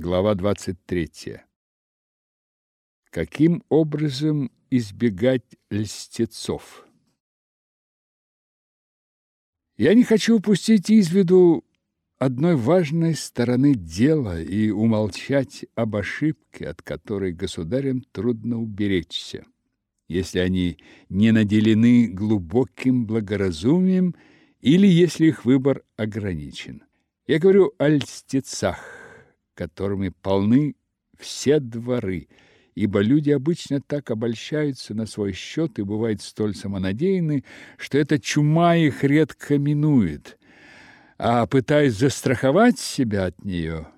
Глава 23. Каким образом избегать льстецов? Я не хочу упустить из виду одной важной стороны дела и умолчать об ошибке, от которой государям трудно уберечься, если они не наделены глубоким благоразумием или если их выбор ограничен. Я говорю о льстецах которыми полны все дворы, ибо люди обычно так обольщаются на свой счет и бывают столь самонадеянны, что эта чума их редко минует, а пытаясь застраховать себя от нее,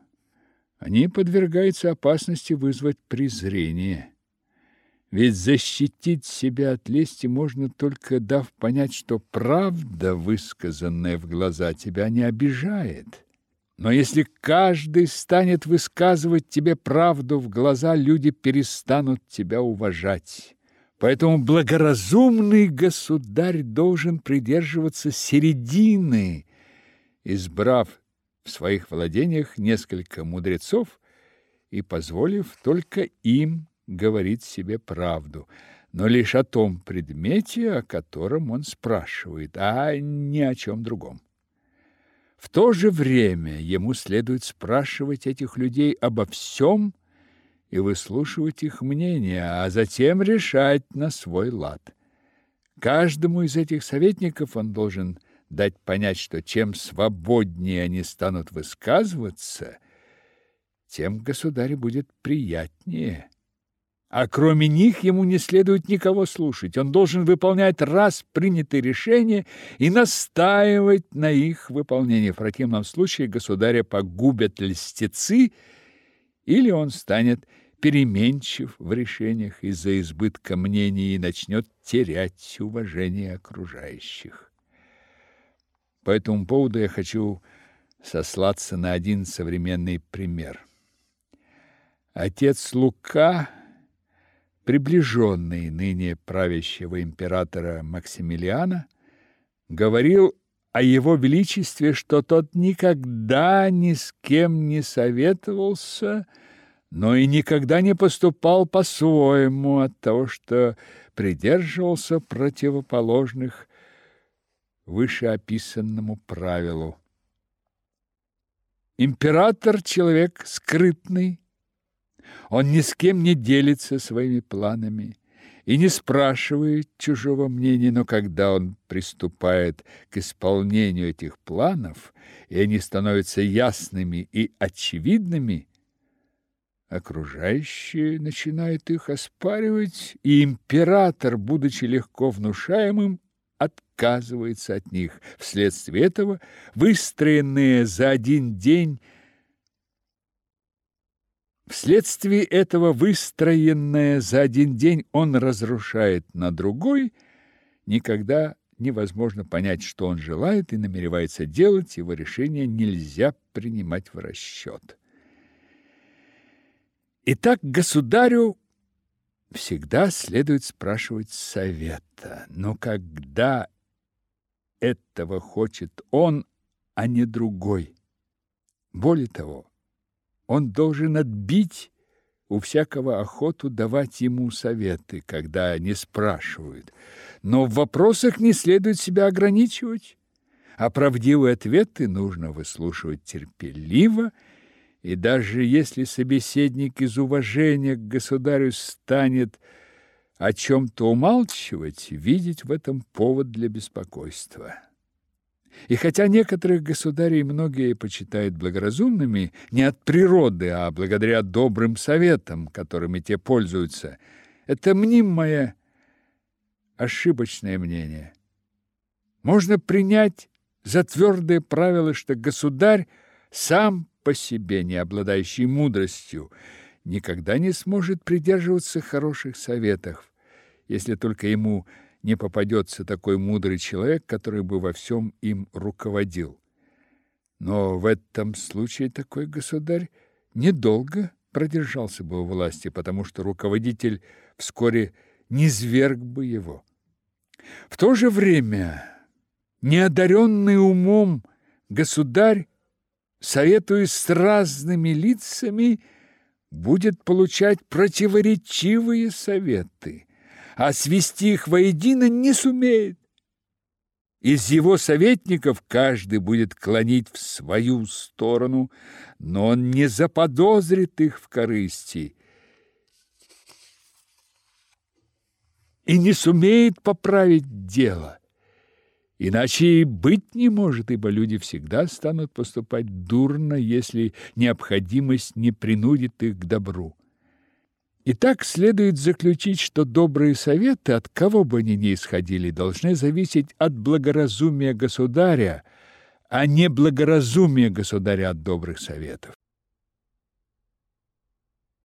они подвергаются опасности вызвать презрение. Ведь защитить себя от лести можно только дав понять, что правда, высказанная в глаза, тебя не обижает. Но если каждый станет высказывать тебе правду в глаза, люди перестанут тебя уважать. Поэтому благоразумный государь должен придерживаться середины, избрав в своих владениях несколько мудрецов и позволив только им говорить себе правду, но лишь о том предмете, о котором он спрашивает, а не о чем другом. В то же время ему следует спрашивать этих людей обо всем и выслушивать их мнение, а затем решать на свой лад. Каждому из этих советников он должен дать понять, что чем свободнее они станут высказываться, тем государю будет приятнее. А кроме них ему не следует никого слушать. Он должен выполнять раз принятые решения и настаивать на их выполнении. В противном случае государя погубят льстецы, или он станет переменчив в решениях из-за избытка мнений и начнет терять уважение окружающих. По этому поводу я хочу сослаться на один современный пример. Отец Лука приближенный ныне правящего императора Максимилиана, говорил о его величестве, что тот никогда ни с кем не советовался, но и никогда не поступал по-своему от того, что придерживался противоположных вышеописанному правилу. Император человек скрытный, он ни с кем не делится своими планами и не спрашивает чужого мнения, но когда он приступает к исполнению этих планов, и они становятся ясными и очевидными, окружающие начинают их оспаривать, и император, будучи легко внушаемым, отказывается от них. Вследствие этого выстроенные за один день Вследствие этого выстроенное за один день он разрушает на другой, никогда невозможно понять, что он желает и намеревается делать, его решение нельзя принимать в расчет. Итак, государю всегда следует спрашивать совета, но когда этого хочет он, а не другой. Более того, он должен отбить у всякого охоту давать ему советы, когда не спрашивают. Но в вопросах не следует себя ограничивать, а правдивые ответы нужно выслушивать терпеливо, и даже если собеседник из уважения к государю станет о чем-то умалчивать, видеть в этом повод для беспокойства. И хотя некоторых государей многие почитают благоразумными не от природы, а благодаря добрым советам, которыми те пользуются, это мнимое ошибочное мнение. Можно принять за твердое правило, что государь сам по себе, не обладающий мудростью, никогда не сможет придерживаться хороших советов, если только ему не попадется такой мудрый человек, который бы во всем им руководил. Но в этом случае такой государь недолго продержался бы у власти, потому что руководитель вскоре низверг бы его. В то же время неодаренный умом государь советуясь с разными лицами, будет получать противоречивые советы, а свести их воедино не сумеет. Из его советников каждый будет клонить в свою сторону, но он не заподозрит их в корысти и не сумеет поправить дело. Иначе и быть не может, ибо люди всегда станут поступать дурно, если необходимость не принудит их к добру. Итак, следует заключить, что добрые советы, от кого бы они ни исходили, должны зависеть от благоразумия государя, а не благоразумия государя от добрых советов.